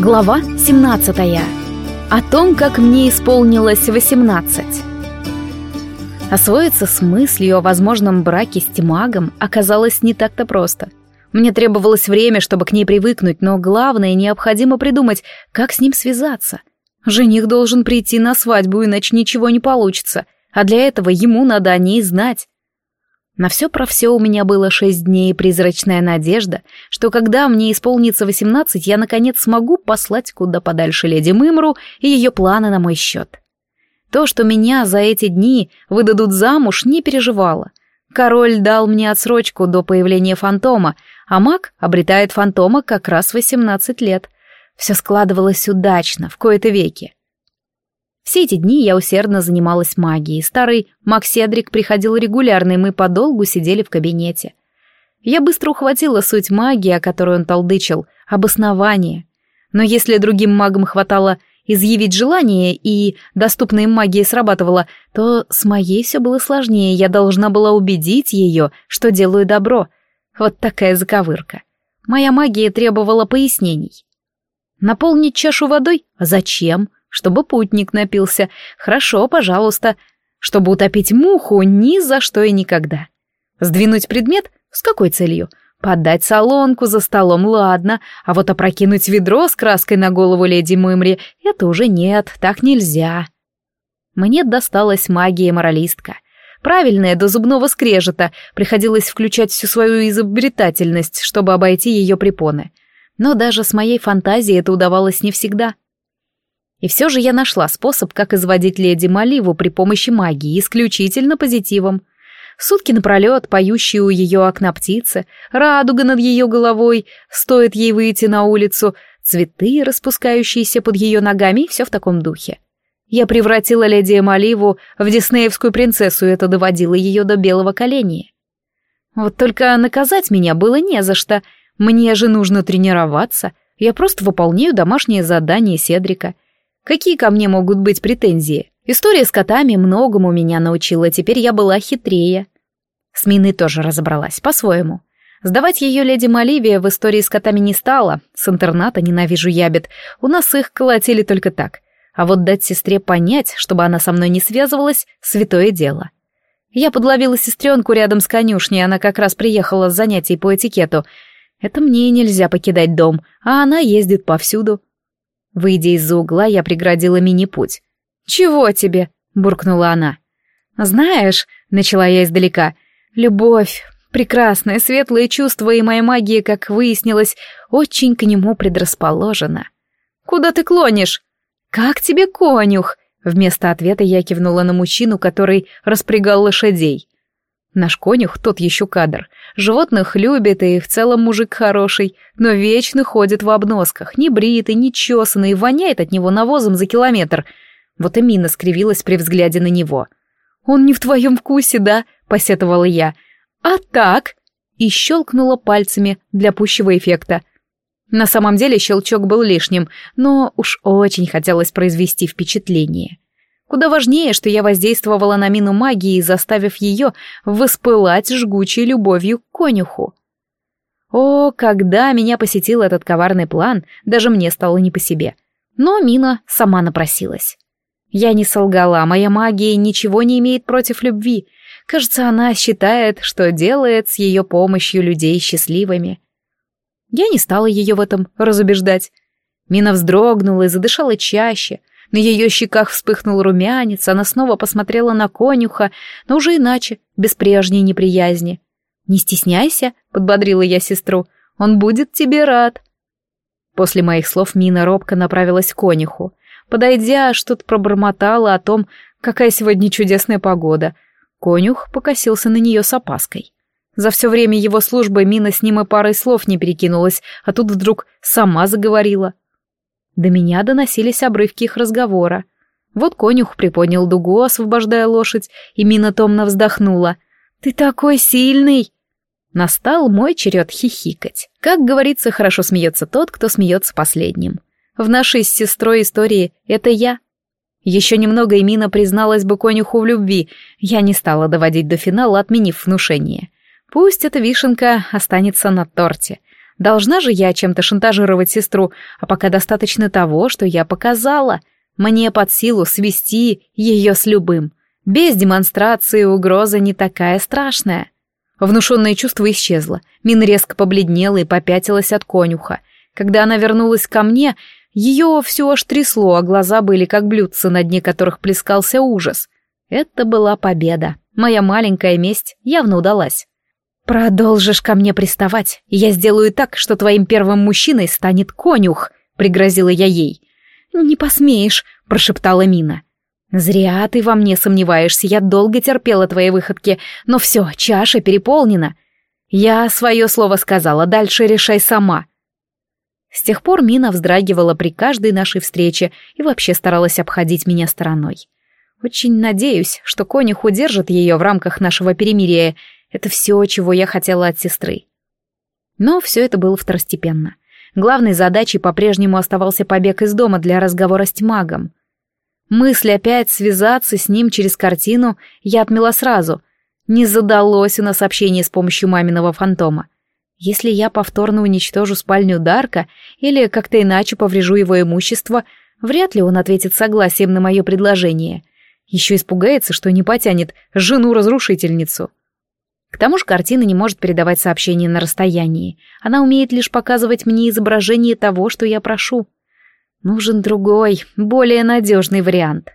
Глава 17. О том, как мне исполнилось 18. Освоиться с мыслью о возможном браке с Тимагом оказалось не так-то просто. Мне требовалось время, чтобы к ней привыкнуть, но главное, необходимо придумать, как с ним связаться. Жених должен прийти на свадьбу, иначе ничего не получится, а для этого ему надо о ней знать. На все про все у меня было шесть дней призрачная надежда, что когда мне исполнится восемнадцать, я наконец смогу послать куда подальше леди Мымру и ее планы на мой счет. То, что меня за эти дни выдадут замуж, не переживала. Король дал мне отсрочку до появления фантома, а маг обретает фантома как раз восемнадцать лет. Все складывалось удачно, в кои-то веки. Все эти дни я усердно занималась магией. Старый маг Седрик приходил регулярно, и мы подолгу сидели в кабинете. Я быстро ухватила суть магии, о которой он толдычил, обоснование. Но если другим магам хватало изъявить желание, и доступная им магия срабатывала, то с моей все было сложнее, я должна была убедить ее, что делаю добро. Вот такая заковырка. Моя магия требовала пояснений. Наполнить чашу водой? Зачем? Чтобы путник напился. Хорошо, пожалуйста. Чтобы утопить муху ни за что и никогда. Сдвинуть предмет? С какой целью? Подать солонку за столом, ладно, а вот опрокинуть ведро с краской на голову леди Мымри — это уже нет, так нельзя. Мне досталась магия-моралистка. Правильная, до зубного скрежета, приходилось включать всю свою изобретательность, чтобы обойти ее препоны. Но даже с моей фантазией это удавалось не всегда. И все же я нашла способ, как изводить леди Маливу при помощи магии, исключительно позитивом. Сутки напролет поющие у ее окна птицы, радуга над ее головой, стоит ей выйти на улицу, цветы, распускающиеся под ее ногами, все в таком духе. Я превратила леди Маливу в диснеевскую принцессу, и это доводило ее до белого коленя. Вот только наказать меня было не за что. Мне же нужно тренироваться. Я просто выполняю домашнее задание Седрика — Какие ко мне могут быть претензии? История с котами многому меня научила, теперь я была хитрее. С Миной тоже разобралась, по-своему. Сдавать ее леди Маливия в истории с котами не стала, с интерната ненавижу ябед, у нас их колотили только так. А вот дать сестре понять, чтобы она со мной не связывалась, святое дело. Я подловила сестренку рядом с конюшней, она как раз приехала с занятий по этикету. Это мне нельзя покидать дом, а она ездит повсюду. Выйдя из-за угла, я преградила мини-путь. «Чего тебе?» — буркнула она. «Знаешь», — начала я издалека, — «любовь, прекрасное, светлое чувство, и моя магия, как выяснилось, очень к нему предрасположена». «Куда ты клонишь?» «Как тебе конюх?» Вместо ответа я кивнула на мужчину, который распрягал лошадей. Наш конюх тот еще кадр. Животных любит и в целом мужик хороший, но вечно ходит в обносках, не бритый, не чесанный, воняет от него навозом за километр. Вот и Мина скривилась при взгляде на него. «Он не в твоем вкусе, да?» — посетовала я. «А так?» — и щелкнула пальцами для пущего эффекта. На самом деле щелчок был лишним, но уж очень хотелось произвести впечатление. Куда важнее, что я воздействовала на мину магии, заставив ее воспылать жгучей любовью к конюху. О, когда меня посетил этот коварный план, даже мне стало не по себе. Но мина сама напросилась. Я не солгала, моя магия ничего не имеет против любви. Кажется, она считает, что делает с ее помощью людей счастливыми. Я не стала ее в этом разубеждать. Мина вздрогнула и задышала чаще, на ее щеках вспыхнул румянец, она снова посмотрела на конюха, но уже иначе, без прежней неприязни. «Не стесняйся», — подбодрила я сестру, — «он будет тебе рад». После моих слов Мина робко направилась к конюху. Подойдя, что-то пробормотала о том, какая сегодня чудесная погода. Конюх покосился на нее с опаской. За все время его службы Мина с ним и парой слов не перекинулась, а тут вдруг сама заговорила. До меня доносились обрывки их разговора. Вот конюх приподнял дугу, освобождая лошадь, и Мина томно вздохнула. «Ты такой сильный!» Настал мой черед хихикать. Как говорится, хорошо смеется тот, кто смеется последним. В нашей с сестрой истории это я. Еще немного и Мина призналась бы конюху в любви. Я не стала доводить до финала, отменив внушение. Пусть эта вишенка останется на торте. Должна же я чем-то шантажировать сестру, а пока достаточно того, что я показала. Мне под силу свести ее с любым. Без демонстрации угроза не такая страшная. Внушенное чувство исчезло. Мин резко побледнела и попятилась от конюха. Когда она вернулась ко мне, ее все аж трясло, а глаза были как блюдца, на дне которых плескался ужас. Это была победа. Моя маленькая месть явно удалась. «Продолжишь ко мне приставать, я сделаю так, что твоим первым мужчиной станет конюх», — пригрозила я ей. «Не посмеешь», — прошептала Мина. «Зря ты во мне сомневаешься, я долго терпела твои выходки, но все, чаша переполнена. Я свое слово сказала, дальше решай сама». С тех пор Мина вздрагивала при каждой нашей встрече и вообще старалась обходить меня стороной. Очень надеюсь, что конюх удержит ее в рамках нашего перемирия. Это все, чего я хотела от сестры. Но все это было второстепенно. Главной задачей по-прежнему оставался побег из дома для разговора с тьмагом. Мысль опять связаться с ним через картину я отмела сразу. Не задалось у нас общение с помощью маминого фантома. Если я повторно уничтожу спальню Дарка или как-то иначе поврежу его имущество, вряд ли он ответит согласием на мое предложение. Еще испугается, что не потянет жену-разрушительницу. К тому же картина не может передавать сообщение на расстоянии. Она умеет лишь показывать мне изображение того, что я прошу. Нужен другой, более надежный вариант.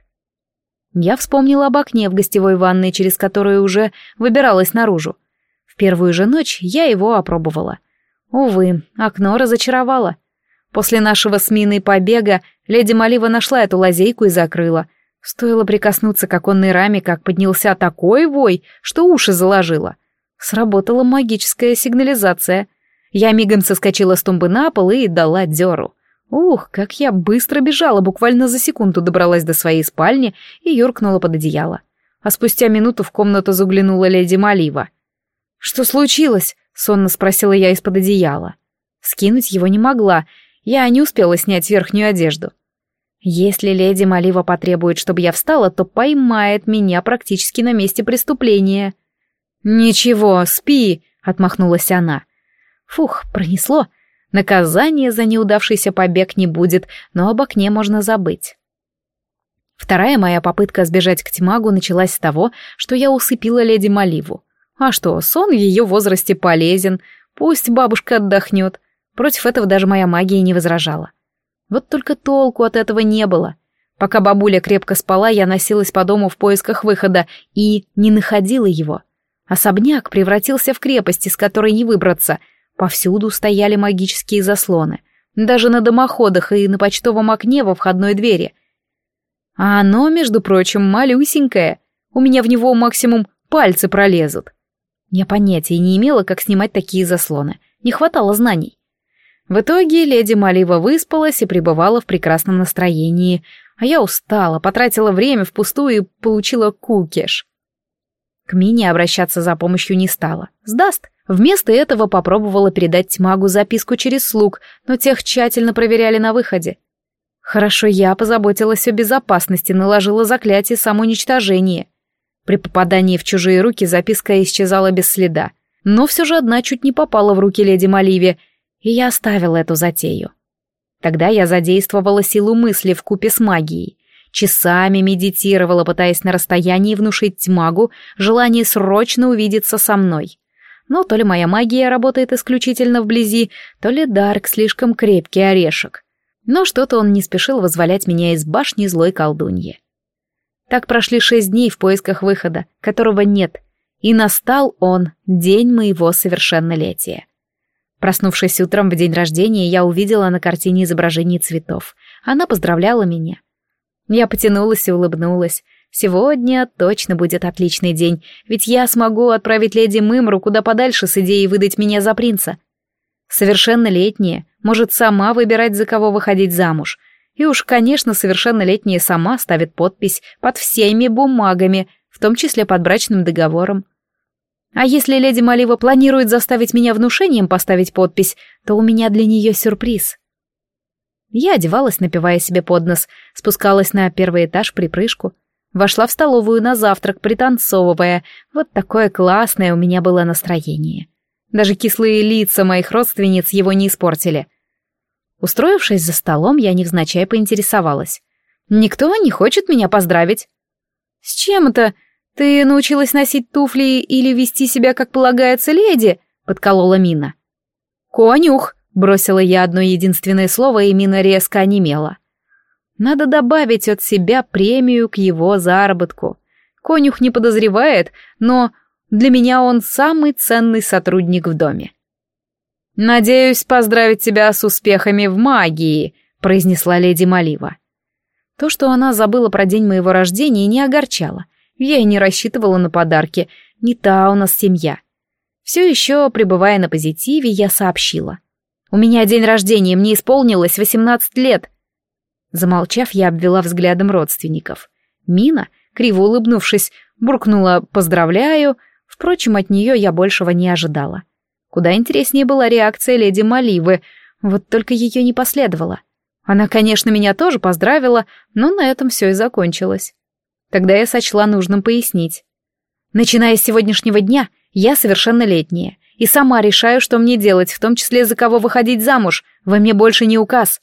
Я вспомнила об окне в гостевой ванной, через которую уже выбиралась наружу. В первую же ночь я его опробовала. Увы, окно разочаровало. После нашего с Миной побега леди Малива нашла эту лазейку и закрыла. Стоило прикоснуться к оконной раме, как поднялся такой вой, что уши заложило. Сработала магическая сигнализация. Я мигом соскочила с тумбы на пол и дала дёру. Ух, как я быстро бежала, буквально за секунду добралась до своей спальни и юркнула под одеяло. А спустя минуту в комнату заглянула леди Малива. «Что случилось?» — сонно спросила я из-под одеяла. Скинуть его не могла, я не успела снять верхнюю одежду. Если леди Малива потребует, чтобы я встала, то поймает меня практически на месте преступления. «Ничего, спи», — отмахнулась она. Фух, пронесло. Наказания за неудавшийся побег не будет, но об окне можно забыть. Вторая моя попытка сбежать к Тимагу началась с того, что я усыпила леди Маливу. А что, сон в ее возрасте полезен, пусть бабушка отдохнет. Против этого даже моя магия не возражала. Вот только толку от этого не было. Пока бабуля крепко спала, я носилась по дому в поисках выхода и не находила его. Особняк превратился в крепость, из которой не выбраться. Повсюду стояли магические заслоны. Даже на дымоходах и на почтовом окне во входной двери. А оно, между прочим, малюсенькое. У меня в него максимум пальцы пролезут. Я понятия не имела, как снимать такие заслоны. Не хватало знаний. В итоге леди Малива выспалась и пребывала в прекрасном настроении, а я устала, потратила время впустую и получила кукеш. К Мине обращаться за помощью не стала. Сдаст. Вместо этого попробовала передать Тьмагу записку через слуг, но тех тщательно проверяли на выходе. Хорошо я позаботилась о безопасности, наложила заклятие самоуничтожения. При попадании в чужие руки записка исчезала без следа. Но все же одна чуть не попала в руки леди Маливи, и я оставила эту затею. Тогда я задействовала силу мысли в купе с магией. Часами медитировала, пытаясь на расстоянии внушить магу желание срочно увидеться со мной. Но то ли моя магия работает исключительно вблизи, то ли Дарк слишком крепкий орешек. Но что-то он не спешил возволять меня из башни злой колдуньи. Так прошли шесть дней в поисках выхода, которого нет, и настал он, день моего совершеннолетия. Проснувшись утром в день рождения, я увидела на картине изображение цветов. Она поздравляла меня. Я потянулась и улыбнулась. Сегодня точно будет отличный день, ведь я смогу отправить леди Мымру куда подальше с идеей выдать меня за принца. Совершеннолетняя может сама выбирать, за кого выходить замуж, и уж, конечно, совершеннолетняя сама ставит подпись под всеми бумагами, в том числе под брачным договором. А если леди Малива планирует заставить меня внушением поставить подпись, то у меня для нее сюрприз. Я одевалась, напивая себе под нос, спускалась на первый этаж припрыжку, вошла в столовую на завтрак, пританцовывая. Вот такое классное у меня было настроение. Даже кислые лица моих родственниц его не испортили. Устроившись за столом, я невзначай поинтересовалась. «Никто не хочет меня поздравить?» «С чем это? Ты научилась носить туфли или вести себя, как полагается, леди?» — подколола Мина. «Конюх!» — бросила я одно единственное слово, и Мина резко онемела. «Надо добавить от себя премию к его заработку. Конюх не подозревает, но для меня он самый ценный сотрудник в доме». «Надеюсь поздравить тебя с успехами в магии», — произнесла леди Малива. То, что она забыла про день моего рождения, не огорчало. Я и не рассчитывала на подарки. Не та у нас семья. Все еще, пребывая на позитиве, я сообщила. «У меня день рождения, мне исполнилось 18 лет». Замолчав, я обвела взглядом родственников. Мина, криво улыбнувшись, буркнула «поздравляю», впрочем, от нее я большего не ожидала. Куда интереснее была реакция леди Маливы, вот только ее не последовало. Она, конечно, меня тоже поздравила, но на этом все и закончилось. Тогда я сочла нужным пояснить. Начиная с сегодняшнего дня, я совершеннолетняя, и сама решаю, что мне делать, в том числе за кого выходить замуж, во мне больше не указ.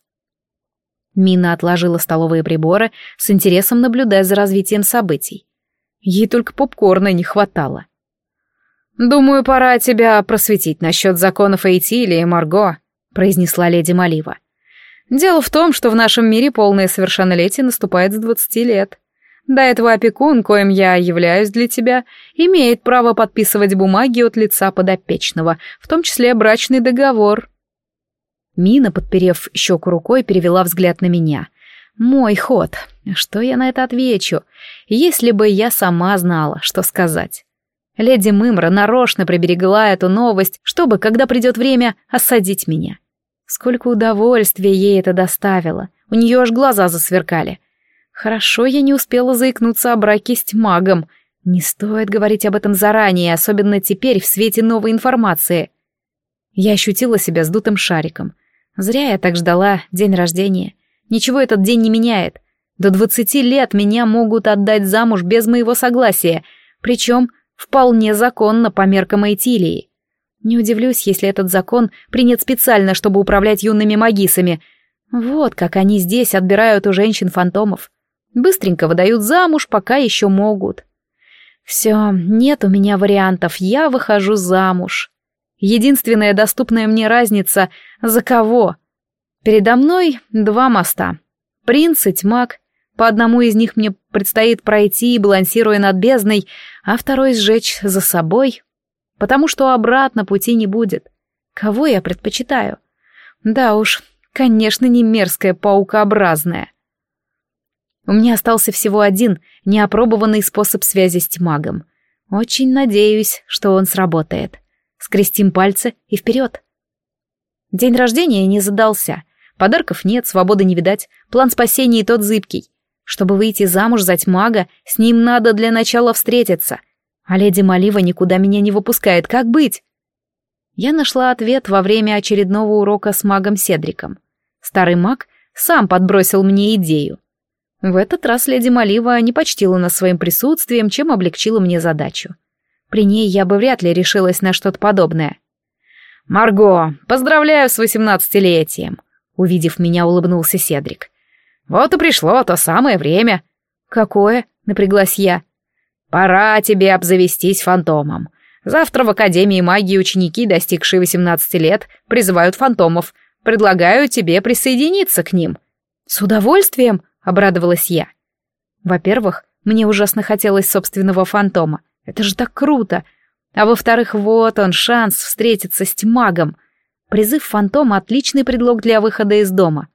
Мина отложила столовые приборы, с интересом наблюдая за развитием событий. Ей только попкорна не хватало. «Думаю, пора тебя просветить насчет законов Эйтили и Марго», — произнесла леди Малива. Дело в том, что в нашем мире полное совершеннолетие наступает с двадцати лет. До этого опекун, коим я являюсь для тебя, имеет право подписывать бумаги от лица подопечного, в том числе брачный договор. Мина, подперев щеку рукой, перевела взгляд на меня. Мой ход. Что я на это отвечу? Если бы я сама знала, что сказать. Леди Мымра нарочно приберегла эту новость, чтобы, когда придет время, осадить меня. Сколько удовольствия ей это доставило. У нее аж глаза засверкали. Хорошо я не успела заикнуться о браке с магом. Не стоит говорить об этом заранее, особенно теперь в свете новой информации. Я ощутила себя сдутым шариком. Зря я так ждала день рождения. Ничего этот день не меняет. До двадцати лет меня могут отдать замуж без моего согласия, причем вполне законно по меркам Эйтилии. Не удивлюсь, если этот закон принят специально, чтобы управлять юными магисами. Вот как они здесь отбирают у женщин фантомов. Быстренько выдают замуж, пока еще могут. Все, нет у меня вариантов, я выхожу замуж. Единственная доступная мне разница — за кого? Передо мной два моста. Принц и тьмак. По одному из них мне предстоит пройти, балансируя над бездной, а второй сжечь за собой потому что обратно пути не будет. Кого я предпочитаю? Да уж, конечно, не мерзкая паукообразная. У меня остался всего один неопробованный способ связи с тьмагом. Очень надеюсь, что он сработает. Скрестим пальцы и вперед. День рождения не задался. Подарков нет, свободы не видать, план спасения тот зыбкий. Чтобы выйти замуж за тьмага, с ним надо для начала встретиться — а леди Малива никуда меня не выпускает, как быть? Я нашла ответ во время очередного урока с магом Седриком. Старый маг сам подбросил мне идею. В этот раз леди Малива не почтила нас своим присутствием, чем облегчила мне задачу. При ней я бы вряд ли решилась на что-то подобное. «Марго, поздравляю с восемнадцатилетием!» Увидев меня, улыбнулся Седрик. «Вот и пришло то самое время». «Какое?» — напряглась я. Пора тебе обзавестись фантомом. Завтра в Академии магии ученики, достигшие 18 лет, призывают фантомов. Предлагаю тебе присоединиться к ним. С удовольствием, обрадовалась я. Во-первых, мне ужасно хотелось собственного фантома. Это же так круто. А во-вторых, вот он, шанс встретиться с тьмагом. Призыв фантома — отличный предлог для выхода из дома.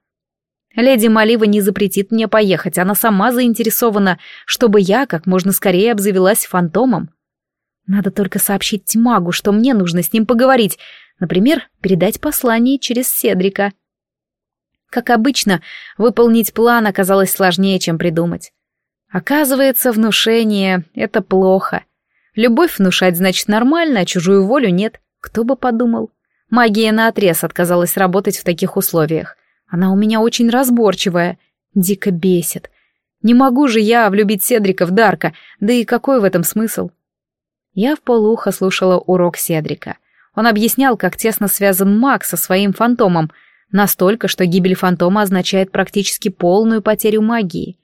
Леди Малива не запретит мне поехать, она сама заинтересована, чтобы я как можно скорее обзавелась фантомом. Надо только сообщить Тьмагу, что мне нужно с ним поговорить, например, передать послание через Седрика. Как обычно, выполнить план оказалось сложнее, чем придумать. Оказывается, внушение — это плохо. Любовь внушать значит нормально, а чужую волю нет. Кто бы подумал. Магия наотрез отказалась работать в таких условиях. Она у меня очень разборчивая. Дико бесит. Не могу же я влюбить Седрика в Дарка, да и какой в этом смысл? Я в полухо слушала урок Седрика. Он объяснял, как тесно связан маг со своим фантомом, настолько, что гибель фантома означает практически полную потерю магии.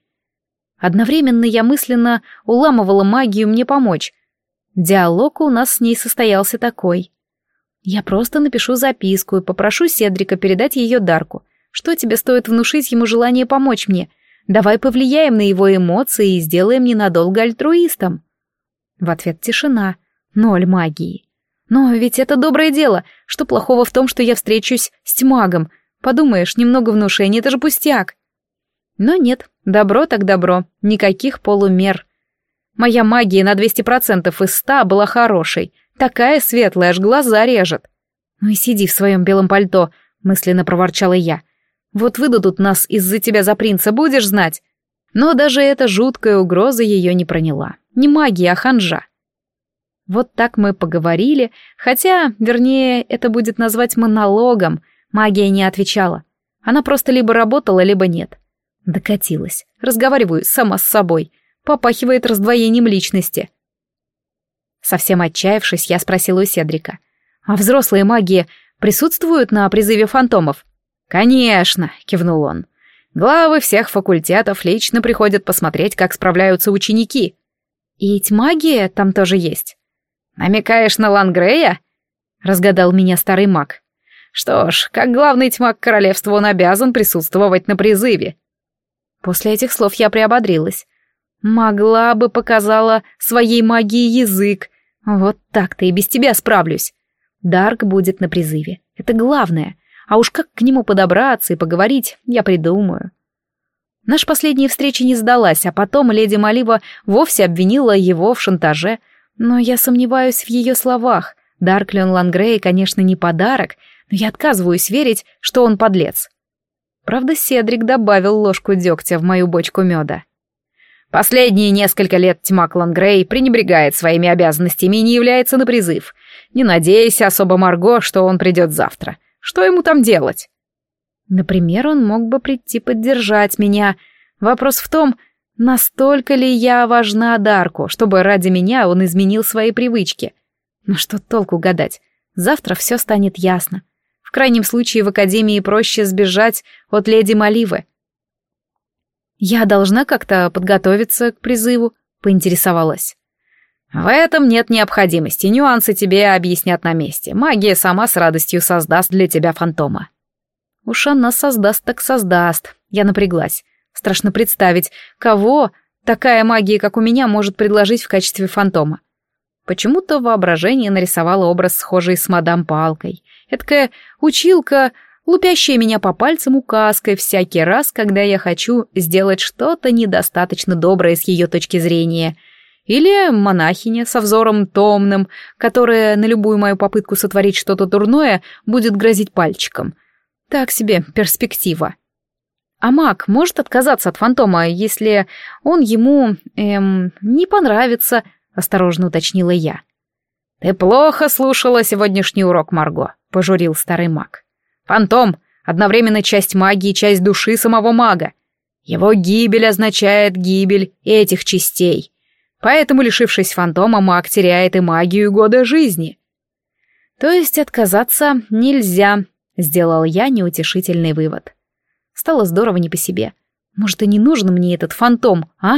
Одновременно я мысленно уламывала магию мне помочь. Диалог у нас с ней состоялся такой. Я просто напишу записку и попрошу Седрика передать ее Дарку. Что тебе стоит внушить ему желание помочь мне? Давай повлияем на его эмоции и сделаем ненадолго альтруистом. В ответ тишина. Ноль магии. Но ведь это доброе дело. Что плохого в том, что я встречусь с тьмагом? Подумаешь, немного внушения, это же пустяк. Но нет, добро так добро, никаких полумер. Моя магия на 200% из 100 была хорошей, такая светлая, аж глаза режет. «Ну и сиди в своем белом пальто», — мысленно проворчала я. «Вот выдадут нас из-за тебя за принца, будешь знать». Но даже эта жуткая угроза ее не проняла. Не магия, а ханжа. Вот так мы поговорили, хотя, вернее, это будет назвать монологом. Магия не отвечала. Она просто либо работала, либо нет. Докатилась. Разговариваю сама с собой. Попахивает раздвоением личности. Совсем отчаявшись, я спросила у Седрика. «А взрослые маги присутствуют на призыве фантомов?» «Конечно», — кивнул он. «Главы всех факультетов лично приходят посмотреть, как справляются ученики». «И ведь магия там тоже есть?» «Намекаешь на Лангрея?» — разгадал меня старый маг. «Что ж, как главный тьмак королевства он обязан присутствовать на призыве». После этих слов я приободрилась. Могла бы показала своей магии язык. Вот так-то и без тебя справлюсь. Дарк будет на призыве. Это главное. А уж как к нему подобраться и поговорить, я придумаю. Наша последняя встреча не сдалась, а потом леди Малива вовсе обвинила его в шантаже — но я сомневаюсь в ее словах. Дарклион Лангрей, конечно, не подарок, но я отказываюсь верить, что он подлец. Правда, Седрик добавил ложку дегтя в мою бочку меда. Последние несколько лет тьма Лангрей пренебрегает своими обязанностями и не является на призыв. Не надейся особо, Марго, что он придет завтра. Что ему там делать? Например, он мог бы прийти поддержать меня. Вопрос в том, Настолько ли я важна Дарку, чтобы ради меня он изменил свои привычки? Но что толку гадать? Завтра все станет ясно. В крайнем случае в Академии проще сбежать от леди Маливы. Я должна как-то подготовиться к призыву, поинтересовалась. В этом нет необходимости, нюансы тебе объяснят на месте. Магия сама с радостью создаст для тебя фантома. Уж она создаст так создаст. Я напряглась. Страшно представить, кого такая магия, как у меня, может предложить в качестве фантома. Почему-то воображение нарисовало образ, схожий с мадам Палкой. Эдакая училка, лупящая меня по пальцам указкой всякий раз, когда я хочу сделать что-то недостаточно доброе с ее точки зрения. Или монахиня со взором томным, которая на любую мою попытку сотворить что-то дурное будет грозить пальчиком. Так себе перспектива. А маг может отказаться от фантома, если он ему, эм, не понравится, осторожно уточнила я. Ты плохо слушала сегодняшний урок, Марго, пожурил старый маг. Фантом — одновременно часть магии и часть души самого мага. Его гибель означает гибель этих частей. Поэтому, лишившись фантома, маг теряет и магию года жизни. То есть отказаться нельзя, сделал я неутешительный вывод. Стало здорово не по себе. Может, и не нужен мне этот фантом, а?